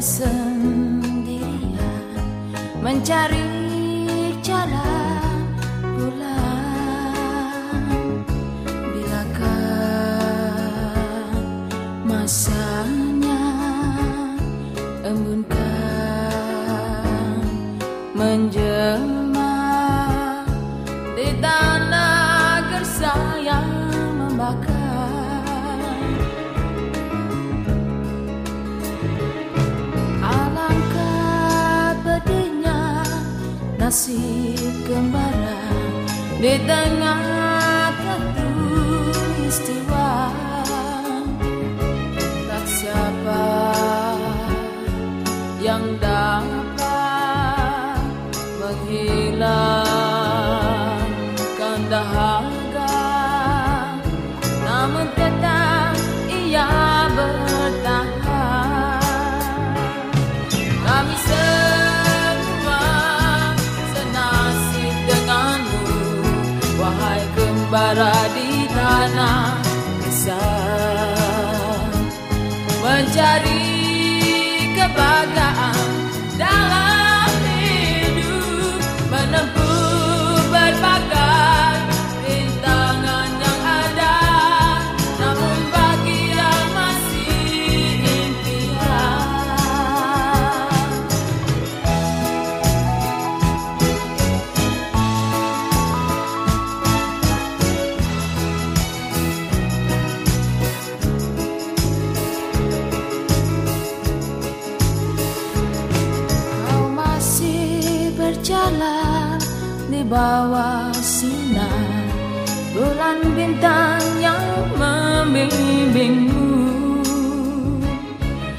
sendirian mencari jalan pulang. Bilakah masanya embunkan menjelma nasib kembara di tengah bara di tanah besar mencari kebahagiaan bawah sinar. Bulan bintang yang membimbingmu.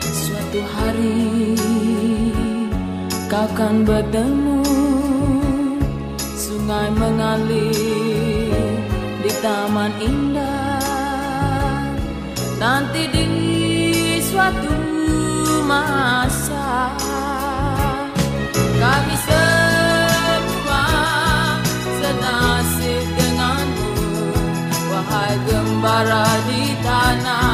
Suatu hari kau akan bertemu. Sungai mengalir di taman indah. Nanti di suatu masa Wahai gembara di tanah.